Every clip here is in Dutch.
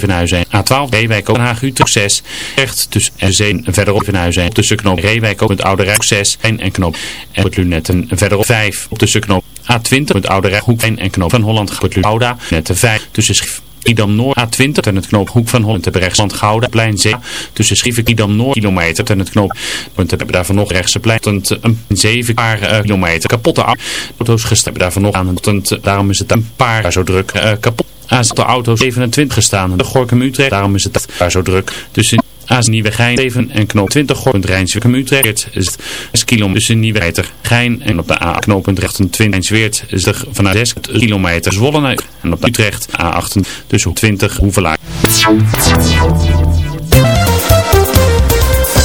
Evenhuizen. A12 Reewijk Den Haag Utrecht 6. Recht tussen en Zeen verderop Evenhuizen. Tussen knoop Reewijk het Oude Rijk 6 en, en knoop en het Lunetten verderop 5. Tussen knoop A20 het Oude Rijk Hoek 1 en knoop van Holland het Gouda net 5. Tussen Schief Idam Noord A20 en het knoophoek van Holland te rechtsland Gouda plein 7 tussen Schiefik Idam Noord kilometer en het knoop want hebben daarvan nog rechtse plein tot een 7 paar uh, kilometer kapotte auto's gestaan daarvan nog aan het daarom is het een paar zo druk uh, kapot aan de auto 27 gestaan. De Gorkum Utrecht daarom is het daar zo druk. Tussen Aas Nieuwegein 7 en knoop 20 Gorkum Rijnswijk Utrecht is het 6 kilometer. Tussen Nieuwegein Gein en op de A knooppunt rechten 20 Zweert is er vanuit 6 kilometer Zwolle en op de Utrecht A8 tussen 20 Hoevelaar.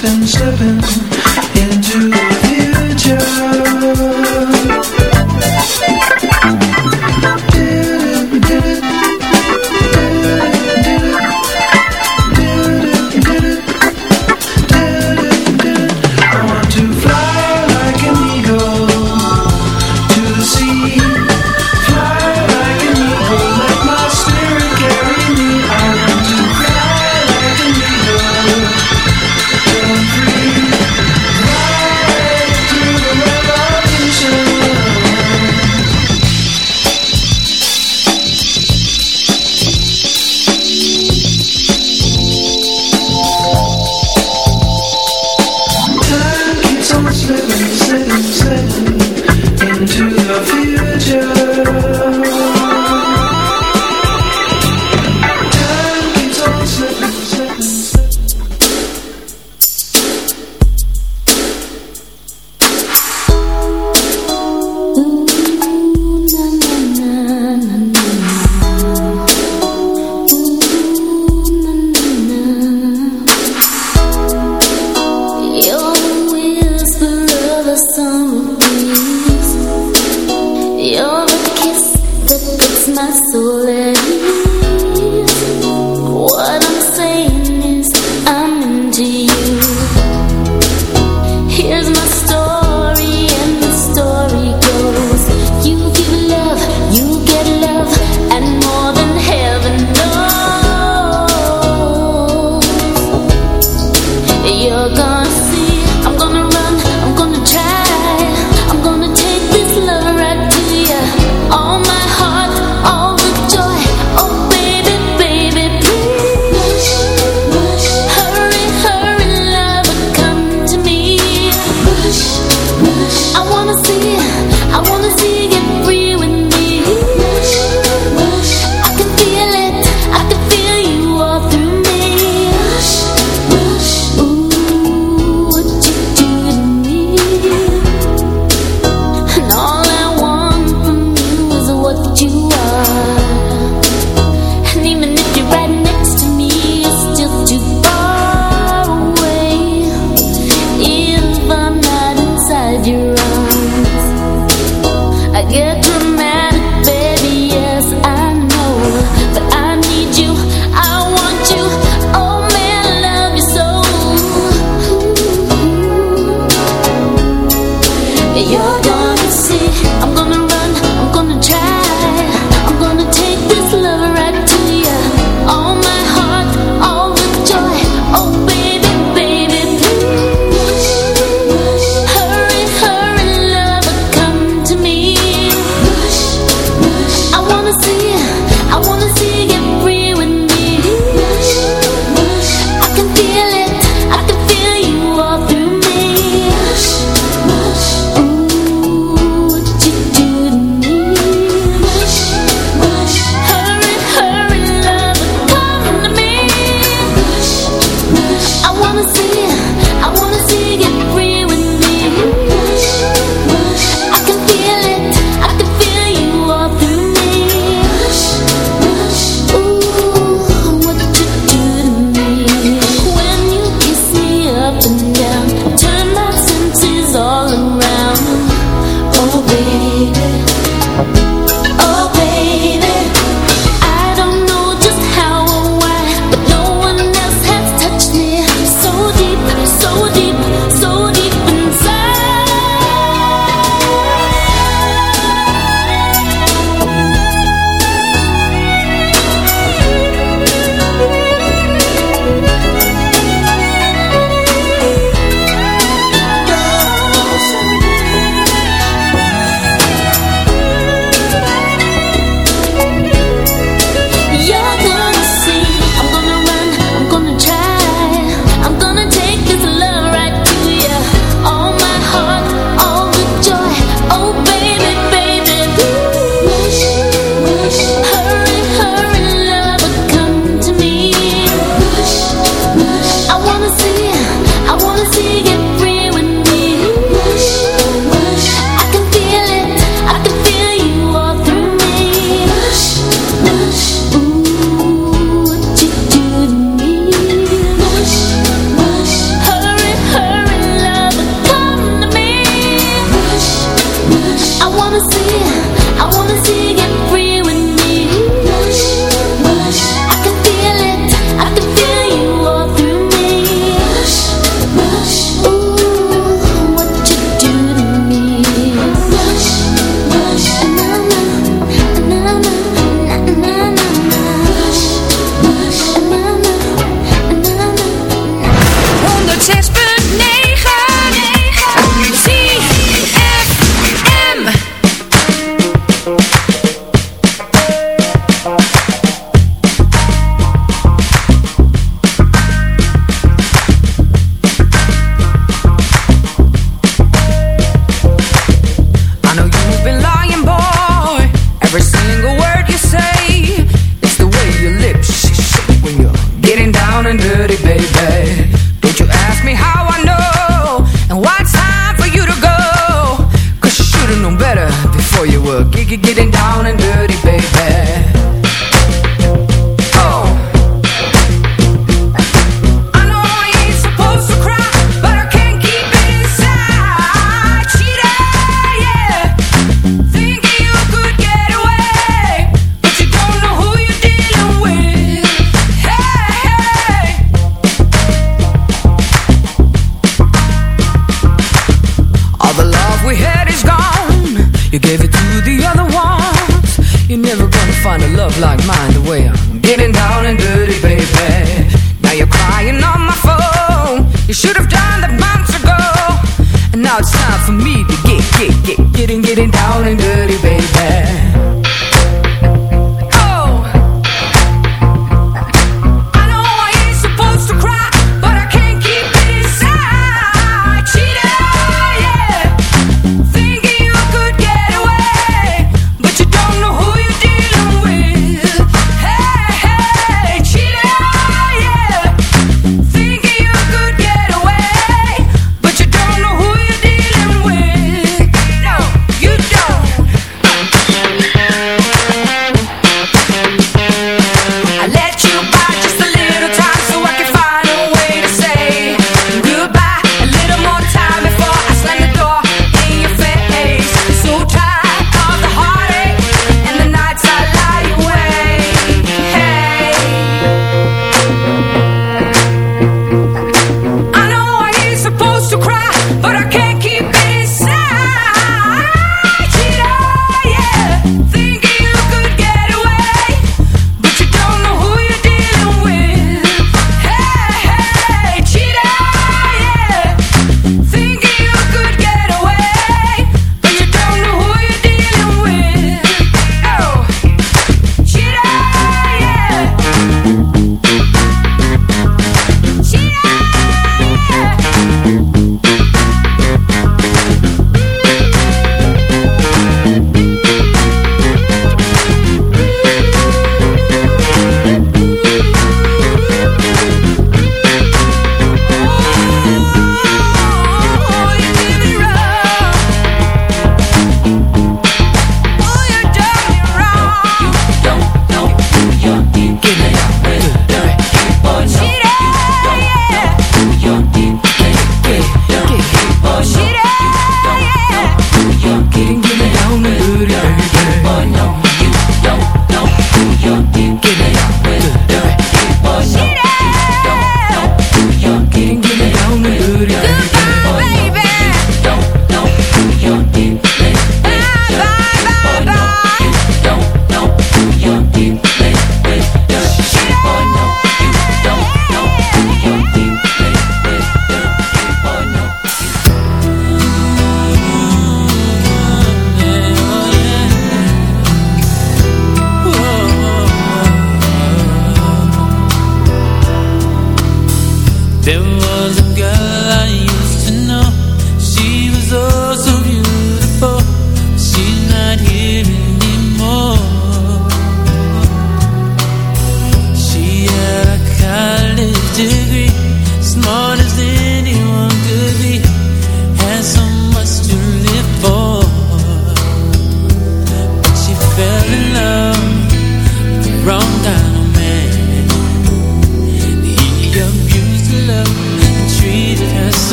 slipping, slipping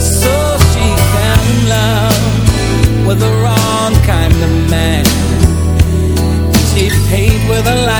So she love with the wrong kind of man. She paid with a life.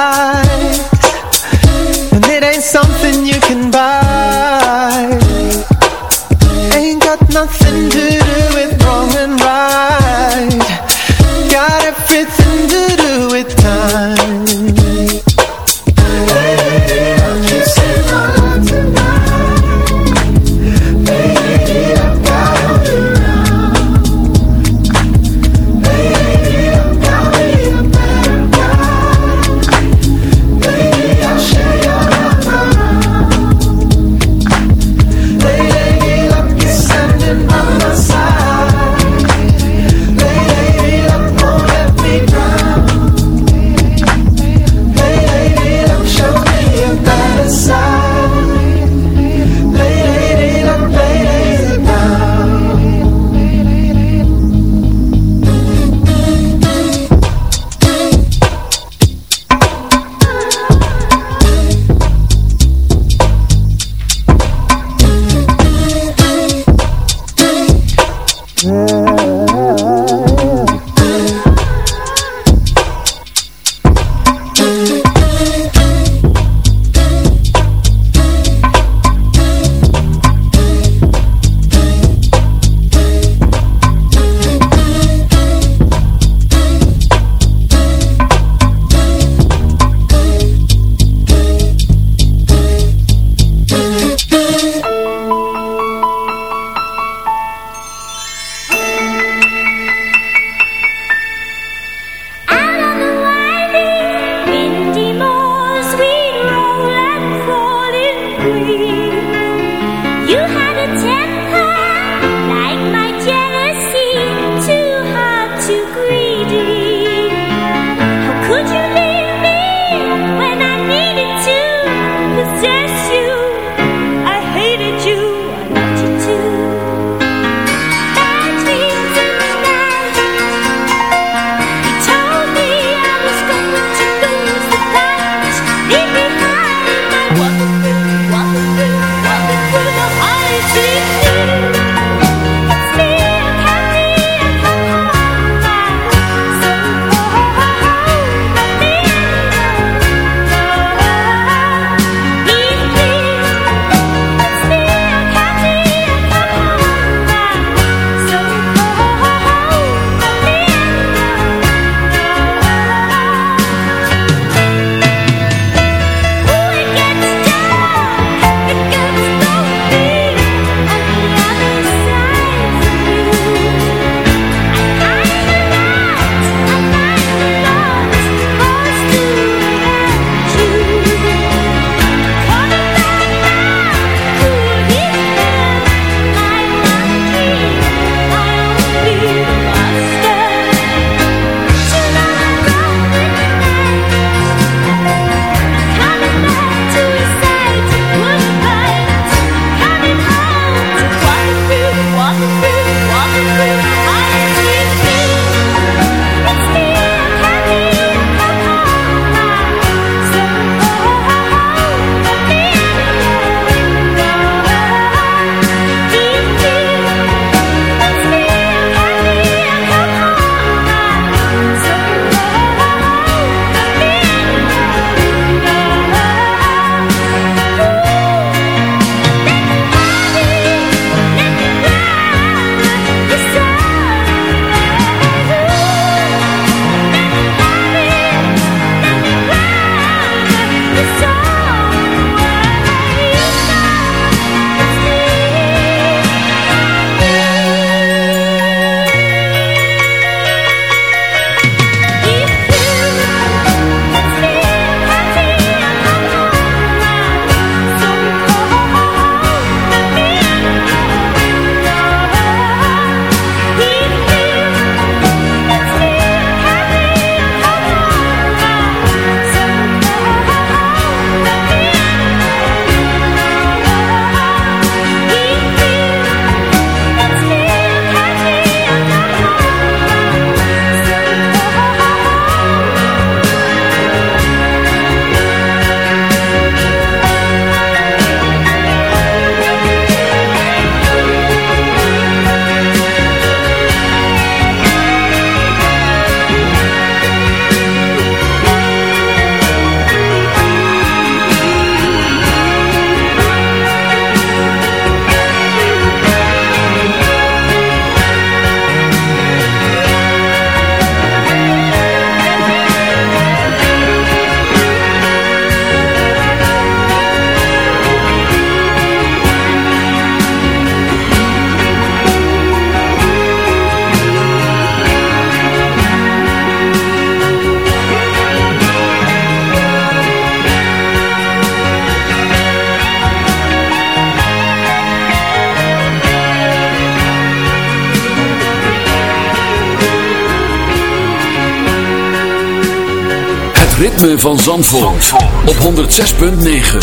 Van Zandvoort, op 106.9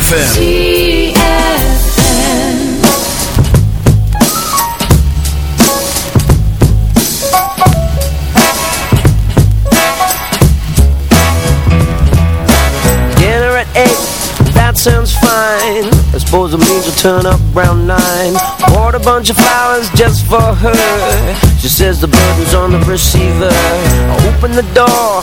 FM. sounds fine. I suppose it means we'll turn up around nine. Bought a bunch of flowers just for her. She says the burden's on the receiver. I opened the door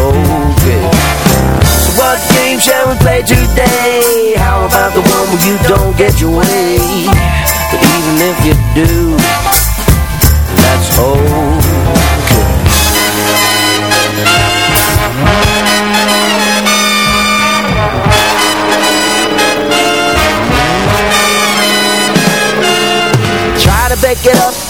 Okay So what game shall we play today? How about the one where you don't get your way? But even if you do That's okay back it up I'm reading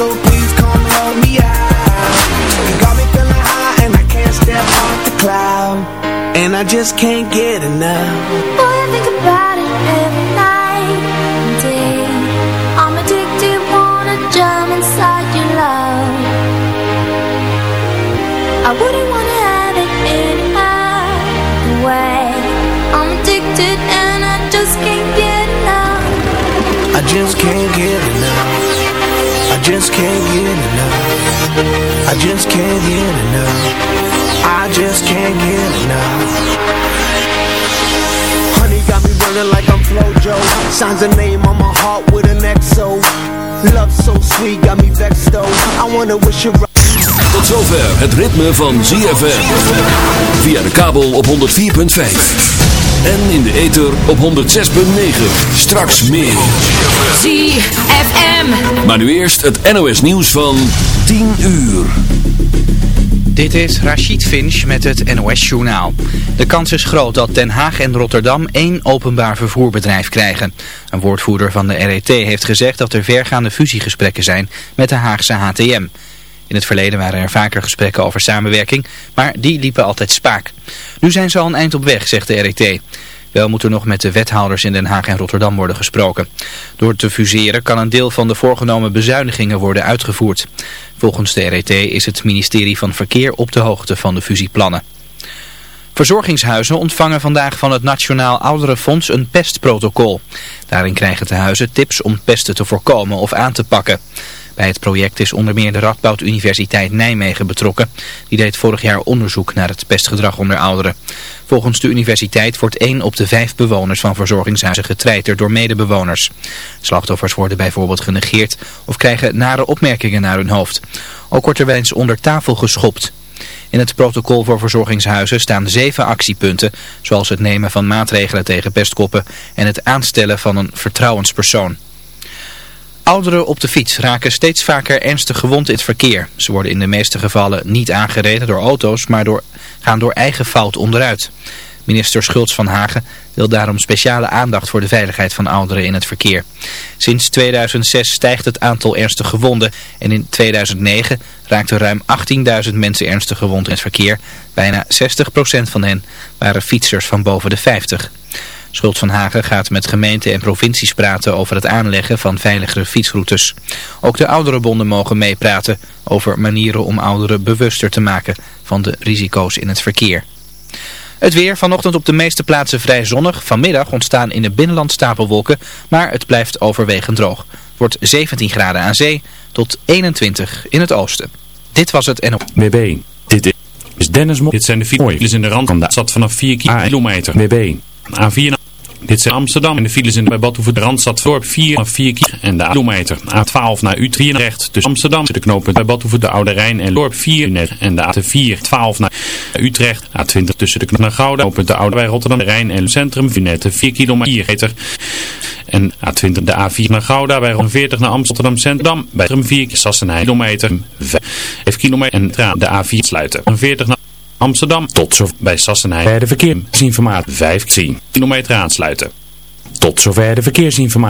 so please come hold me out. You got me feeling high and I can't step off the cloud. And I just can't get enough I just can't get enough. I just can't get enough. Honey got me running like I'm Flojo. Signs a name on my heart with an XO Love so sweet, got me vexed though. I wanna wish you Tot zover het ritme van ZFM Via de kabel op 104.5 en in de ether op 106.9. Straks meer. ZFM. Maar nu eerst het NOS nieuws van 10 uur. Dit is Rachid Finch met het NOS-journaal. De kans is groot dat Den Haag en Rotterdam één openbaar vervoerbedrijf krijgen. Een woordvoerder van de RET heeft gezegd dat er vergaande fusiegesprekken zijn met de Haagse HTM. In het verleden waren er vaker gesprekken over samenwerking, maar die liepen altijd spaak. Nu zijn ze al een eind op weg, zegt de RET. Wel moet er nog met de wethouders in Den Haag en Rotterdam worden gesproken. Door te fuseren kan een deel van de voorgenomen bezuinigingen worden uitgevoerd. Volgens de RET is het ministerie van Verkeer op de hoogte van de fusieplannen. Verzorgingshuizen ontvangen vandaag van het Nationaal Ouderenfonds een pestprotocol. Daarin krijgen de huizen tips om pesten te voorkomen of aan te pakken. Bij het project is onder meer de Radboud Universiteit Nijmegen betrokken. Die deed vorig jaar onderzoek naar het pestgedrag onder ouderen. Volgens de universiteit wordt 1 op de 5 bewoners van verzorgingshuizen getreiterd door medebewoners. Slachtoffers worden bijvoorbeeld genegeerd of krijgen nare opmerkingen naar hun hoofd. Ook wordt er wel eens onder tafel geschopt. In het protocol voor verzorgingshuizen staan zeven actiepunten, zoals het nemen van maatregelen tegen pestkoppen en het aanstellen van een vertrouwenspersoon. Ouderen op de fiets raken steeds vaker ernstig gewond in het verkeer. Ze worden in de meeste gevallen niet aangereden door auto's, maar door, gaan door eigen fout onderuit. Minister Schultz van Hagen wil daarom speciale aandacht voor de veiligheid van ouderen in het verkeer. Sinds 2006 stijgt het aantal ernstig gewonden en in 2009 raakten ruim 18.000 mensen ernstig gewond in het verkeer. Bijna 60% van hen waren fietsers van boven de 50. Schuld van Hagen gaat met gemeenten en provincies praten over het aanleggen van veiligere fietsroutes. Ook de ouderenbonden mogen meepraten over manieren om ouderen bewuster te maken van de risico's in het verkeer. Het weer vanochtend op de meeste plaatsen vrij zonnig. Vanmiddag ontstaan in het binnenland stapelwolken, maar het blijft overwegend droog. wordt 17 graden aan zee tot 21 in het oosten. Dit was het en op. BB. Dit is Dennis. Dit zijn de files in de rand van de vanaf 4 kilometer. BB. A4 dit zijn Amsterdam en de files in bij Badhoeven de Randstad Dorp 4 4 keer en de kilometer. A12 naar Utrecht tussen Amsterdam de knooppunt bij Badhoeven de Oude Rijn en Dorp 4 en de A4 12 naar Utrecht. A20 tussen de knooppunt naar Gouda knooppunt de Oude bij Rotterdam Rijn en Centrum Vinette 4 kilometer. En A20 de A4 naar Gouda bij 40 naar Amsterdam Centrum bij Centrum 4 Sassenheim kilometer 5 kilometer en de A4 sluiten. 40 naar Amsterdam tot zover bij Sassenheim. Bij de verkeersinformatie 5 10 kilometer aansluiten. Tot zover de verkeersinformatie.